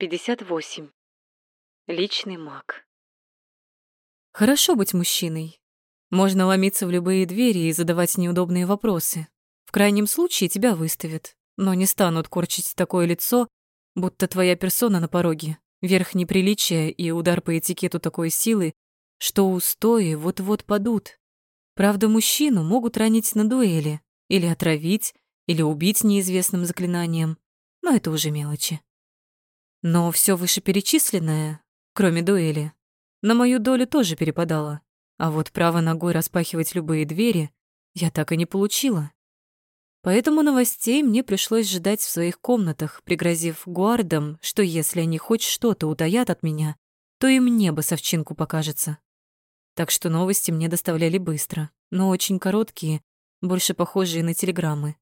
58. Личный маг. Хорошо быть мужчиной. Можно ломиться в любые двери и задавать неудобные вопросы. В крайнем случае тебя выставят, но не станут корчить такое лицо, будто твоя персона на пороге, верх неприличия и удар по этикету такой силы, что устои вот-вот падут. Правда, мужчину могут ранить на дуэли, или отравить, или убить неизвестным заклинанием, но это уже мелочи. Но все вышеперечисленное, кроме дуэли, на мою долю тоже перепадало. А вот право ногой распахивать любые двери я так и не получила. Поэтому новостей мне пришлось ждать в своих комнатах, пригрозив гуардам, что если они хоть что-то утаят от меня, то им небо совчинку покажется. Так что новости мне доставляли быстро, но очень короткие, больше похожие на телеграммы.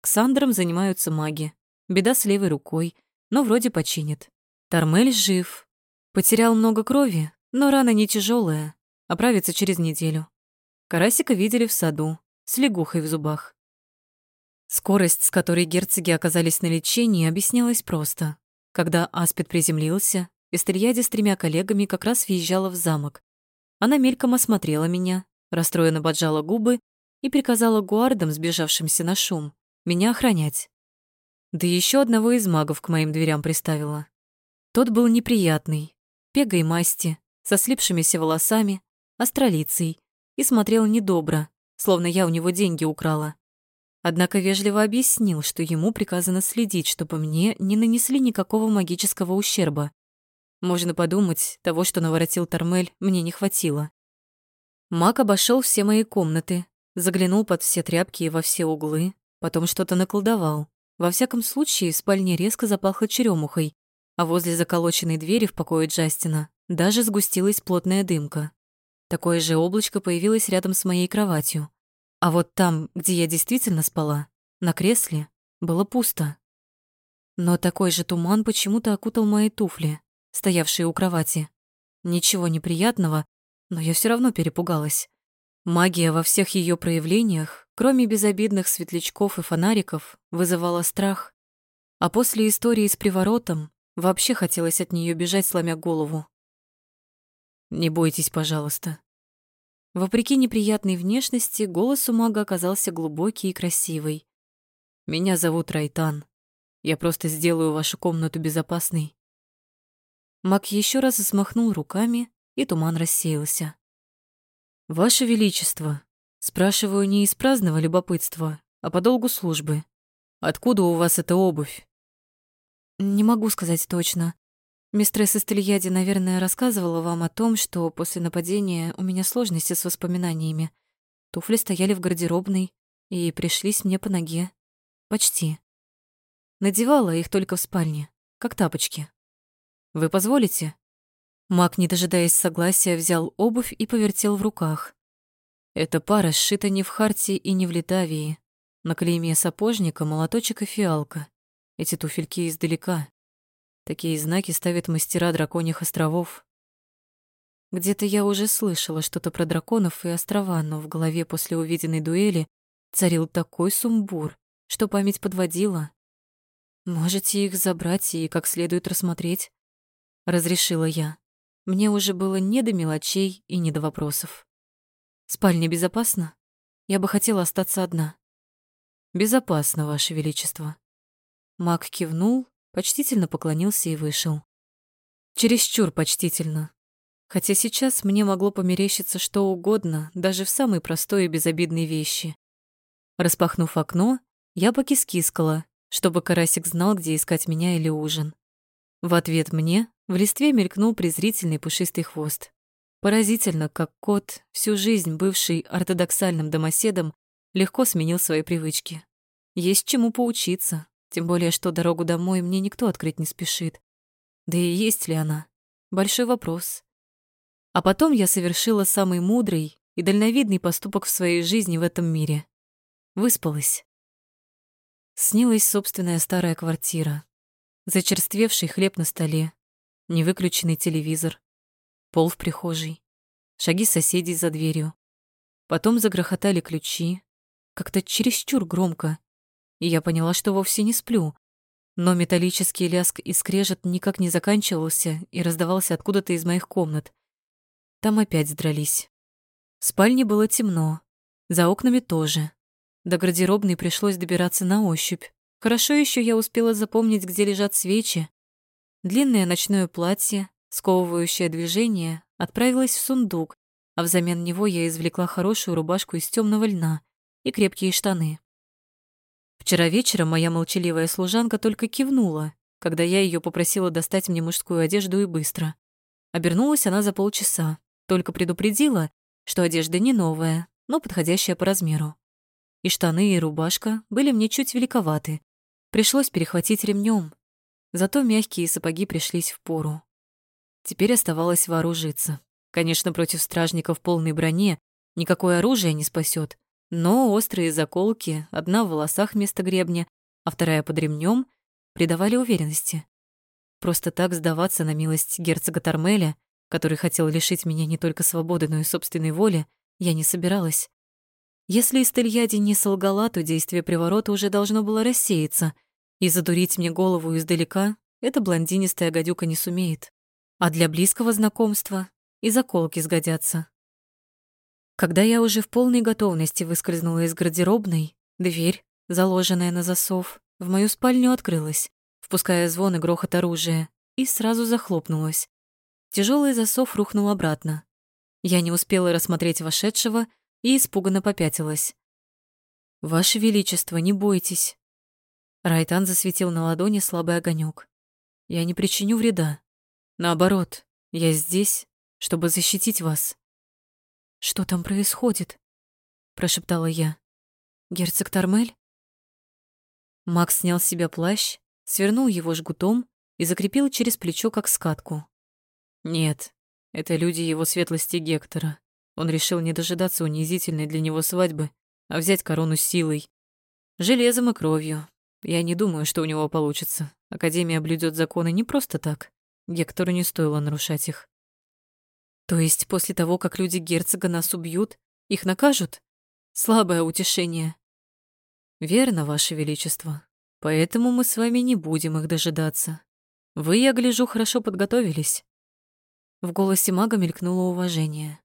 Ксандром занимаются маги. Беда с левой рукой — но вроде починит. Тормель жив. Потерял много крови, но рана не тяжелая, оправится через неделю. Карасика видели в саду, с лягухой в зубах. Скорость, с которой герцоги оказались на лечении, объяснялась просто. Когда Аспид приземлился, Эстерьяде с тремя коллегами как раз въезжала в замок. Она мельком осмотрела меня, расстроенно поджала губы и приказала гуардам, сбежавшимся на шум, меня охранять. Да еще одного из магов к моим дверям приставила. Тот был неприятный, пегой масти, со слипшимися волосами, астролицей, и смотрел недобро, словно я у него деньги украла. Однако вежливо объяснил, что ему приказано следить, чтобы мне не нанесли никакого магического ущерба. Можно подумать, того, что наворотил Тормель, мне не хватило. Маг обошел все мои комнаты, заглянул под все тряпки и во все углы, потом что-то наколдовал. Во всяком случае, в спальне резко запахло черемухой, а возле заколоченной двери в покое Джастина даже сгустилась плотная дымка. Такое же облачко появилось рядом с моей кроватью. А вот там, где я действительно спала, на кресле, было пусто. Но такой же туман почему-то окутал мои туфли, стоявшие у кровати. Ничего неприятного, но я все равно перепугалась. Магия во всех ее проявлениях, кроме безобидных светлячков и фонариков, вызывала страх. А после истории с приворотом вообще хотелось от нее бежать, сломя голову. «Не бойтесь, пожалуйста». Вопреки неприятной внешности, голос у мага оказался глубокий и красивый. «Меня зовут Райтан. Я просто сделаю вашу комнату безопасной». Маг еще раз взмахнул руками, и туман рассеялся. «Ваше Величество, спрашиваю не из праздного любопытства, а по долгу службы. Откуда у вас эта обувь?» «Не могу сказать точно. Мистресс Эстельяди, наверное, рассказывала вам о том, что после нападения у меня сложности с воспоминаниями. Туфли стояли в гардеробной и пришлись мне по ноге. Почти. Надевала их только в спальне, как тапочки. Вы позволите?» Маг, не дожидаясь согласия, взял обувь и повертел в руках. Эта пара сшита не в Харте и не в Литавии. На клейме сапожника молоточек и фиалка. Эти туфельки издалека. Такие знаки ставят мастера драконьих островов. Где-то я уже слышала что-то про драконов и острова, но в голове после увиденной дуэли царил такой сумбур, что память подводила. Можете их забрать и как следует рассмотреть, разрешила я. Мне уже было не до мелочей и не до вопросов. Спальня безопасна? Я бы хотела остаться одна. Безопасно, Ваше Величество. Маг кивнул, почтительно поклонился и вышел. Чересчур почтительно. Хотя сейчас мне могло померещиться что угодно, даже в самой простой и безобидной вещи. Распахнув окно, я покискискала, чтобы карасик знал, где искать меня или ужин. В ответ мне в листве мелькнул презрительный пушистый хвост. Поразительно, как кот, всю жизнь бывший ортодоксальным домоседом, легко сменил свои привычки. Есть чему поучиться, тем более, что дорогу домой мне никто открыть не спешит. Да и есть ли она? Большой вопрос. А потом я совершила самый мудрый и дальновидный поступок в своей жизни в этом мире. Выспалась. Снилась собственная старая квартира. Зачерствевший хлеб на столе, невыключенный телевизор, пол в прихожей, шаги соседей за дверью. Потом загрохотали ключи, как-то чересчур громко, и я поняла, что вовсе не сплю. Но металлический ляск и скрежет никак не заканчивался и раздавался откуда-то из моих комнат. Там опять дрались. В спальне было темно, за окнами тоже. До гардеробной пришлось добираться на ощупь. Хорошо еще я успела запомнить, где лежат свечи. Длинное ночное платье, сковывающее движение, отправилось в сундук, а взамен него я извлекла хорошую рубашку из темного льна и крепкие штаны. Вчера вечером моя молчаливая служанка только кивнула, когда я ее попросила достать мне мужскую одежду и быстро. Обернулась она за полчаса, только предупредила, что одежда не новая, но подходящая по размеру. И штаны, и рубашка были мне чуть великоваты. Пришлось перехватить ремнем. Зато мягкие сапоги пришлись в пору. Теперь оставалось вооружиться. Конечно, против стражников в полной броне никакое оружие не спасет, но острые заколки, одна в волосах вместо гребня, а вторая под ремнем, придавали уверенности. Просто так сдаваться на милость герцога Тормеля, который хотел лишить меня не только свободы, но и собственной воли, я не собиралась. Если Истельяди не солгала, то действие приворота уже должно было рассеяться, и задурить мне голову издалека эта блондинистая гадюка не сумеет. А для близкого знакомства и заколки сгодятся. Когда я уже в полной готовности выскользнула из гардеробной, дверь, заложенная на засов, в мою спальню открылась, впуская звон и грохот оружия, и сразу захлопнулась. Тяжелый засов рухнул обратно. Я не успела рассмотреть вошедшего и испуганно попятилась. «Ваше Величество, не бойтесь». Райтан засветил на ладони слабый огонек. «Я не причиню вреда. Наоборот, я здесь, чтобы защитить вас». «Что там происходит?» — прошептала я. «Герцог Тормель?» Макс снял с себя плащ, свернул его жгутом и закрепил через плечо, как скатку. «Нет, это люди его светлости Гектора. Он решил не дожидаться унизительной для него свадьбы, а взять корону силой. Железом и кровью. Я не думаю, что у него получится. Академия блюдет законы не просто так. Гектору не стоило нарушать их. То есть после того, как люди герцога нас убьют, их накажут? Слабое утешение. Верно, Ваше Величество. Поэтому мы с вами не будем их дожидаться. Вы, я гляжу, хорошо подготовились. В голосе мага мелькнуло уважение.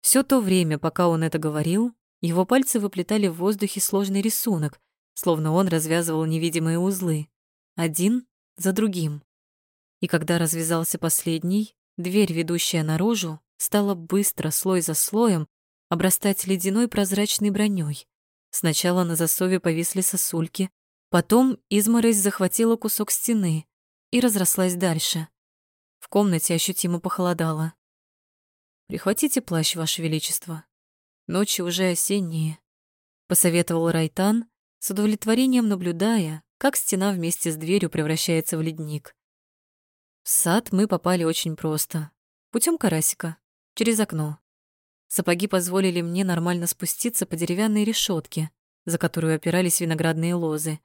Все то время, пока он это говорил, его пальцы выплетали в воздухе сложный рисунок, словно он развязывал невидимые узлы, один за другим. И когда развязался последний, Дверь, ведущая наружу, стала быстро, слой за слоем, обрастать ледяной прозрачной броней. Сначала на засове повисли сосульки, потом изморозь захватила кусок стены и разрослась дальше. В комнате ощутимо похолодало. «Прихватите плащ, Ваше Величество. Ночи уже осенние», — посоветовал Райтан, с удовлетворением наблюдая, как стена вместе с дверью превращается в ледник. Сад мы попали очень просто. Путем карасика. Через окно. Сапоги позволили мне нормально спуститься по деревянной решетке, за которую опирались виноградные лозы.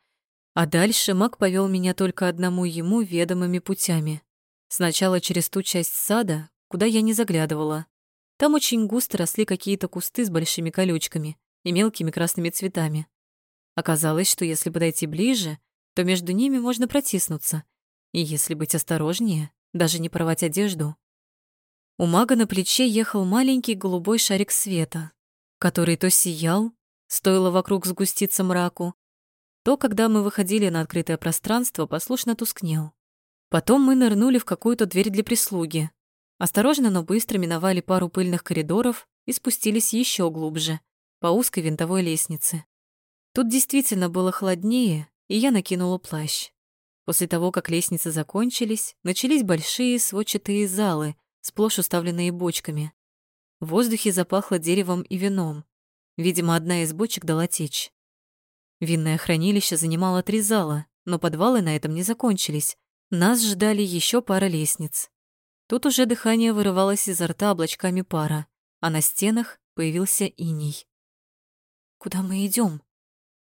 А дальше маг повел меня только одному ему ведомыми путями. Сначала через ту часть сада, куда я не заглядывала. Там очень густо росли какие-то кусты с большими колючками и мелкими красными цветами. Оказалось, что если подойти ближе, то между ними можно протиснуться — и если быть осторожнее, даже не порвать одежду. У мага на плече ехал маленький голубой шарик света, который то сиял, стоило вокруг сгуститься мраку, то, когда мы выходили на открытое пространство, послушно тускнел. Потом мы нырнули в какую-то дверь для прислуги. Осторожно, но быстро миновали пару пыльных коридоров и спустились еще глубже, по узкой винтовой лестнице. Тут действительно было холоднее, и я накинула плащ. После того, как лестницы закончились, начались большие сводчатые залы, сплошь уставленные бочками. В воздухе запахло деревом и вином. Видимо, одна из бочек дала течь. Винное хранилище занимало три зала, но подвалы на этом не закончились. Нас ждали еще пара лестниц. Тут уже дыхание вырывалось изо рта облачками пара, а на стенах появился иней. «Куда мы идем?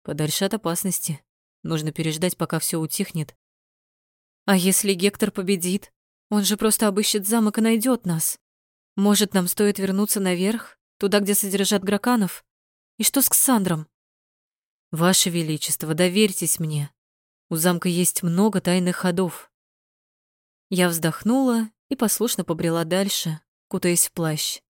«Подальше от опасности. Нужно переждать, пока все утихнет, а если Гектор победит? Он же просто обыщет замок и найдет нас. Может, нам стоит вернуться наверх, туда, где содержат граканов? И что с Ксандром? Ваше Величество, доверьтесь мне. У замка есть много тайных ходов. Я вздохнула и послушно побрела дальше, кутаясь в плащ.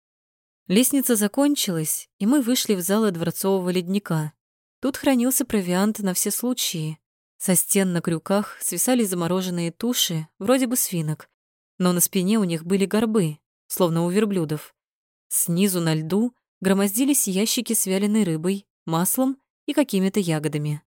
Лестница закончилась, и мы вышли в залы дворцового ледника. Тут хранился провиант на все случаи. Со стен на крюках свисали замороженные туши, вроде бы свинок, но на спине у них были горбы, словно у верблюдов. Снизу на льду громоздились ящики с вяленой рыбой, маслом и какими-то ягодами.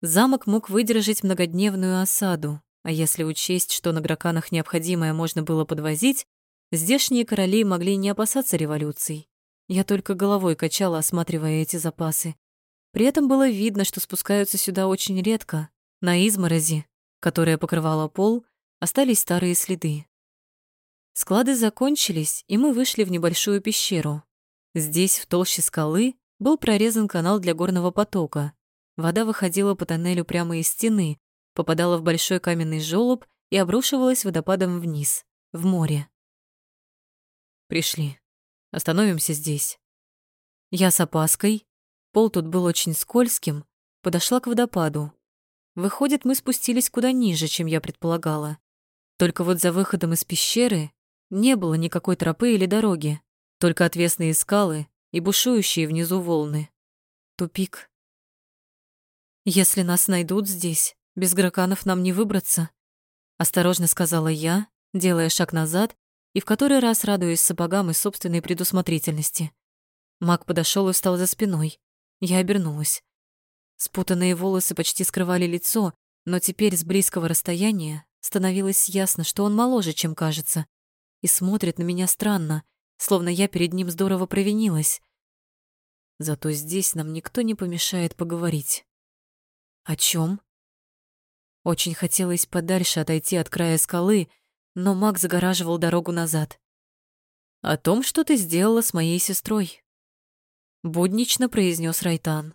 Замок мог выдержать многодневную осаду, а если учесть, что на граканах необходимое можно было подвозить, здешние короли могли не опасаться революций. Я только головой качала, осматривая эти запасы. При этом было видно, что спускаются сюда очень редко. На изморози, которая покрывала пол, остались старые следы. Склады закончились, и мы вышли в небольшую пещеру. Здесь, в толще скалы, был прорезан канал для горного потока. Вода выходила по тоннелю прямо из стены, попадала в большой каменный желоб и обрушивалась водопадом вниз, в море. Пришли. Остановимся здесь. Я с опаской, пол тут был очень скользким, подошла к водопаду. Выходит, мы спустились куда ниже, чем я предполагала. Только вот за выходом из пещеры не было никакой тропы или дороги, только отвесные скалы и бушующие внизу волны. Тупик. Если нас найдут здесь, без граканов нам не выбраться, осторожно сказала я, делая шаг назад и в который раз радуясь сапогам и собственной предусмотрительности. Маг подошел и встал за спиной. Я обернулась. Спутанные волосы почти скрывали лицо, но теперь с близкого расстояния становилось ясно, что он моложе, чем кажется, и смотрит на меня странно, словно я перед ним здорово провинилась. Зато здесь нам никто не помешает поговорить. О чем? Очень хотелось подальше отойти от края скалы, но маг загораживал дорогу назад. «О том, что ты сделала с моей сестрой», — буднично произнес Райтан.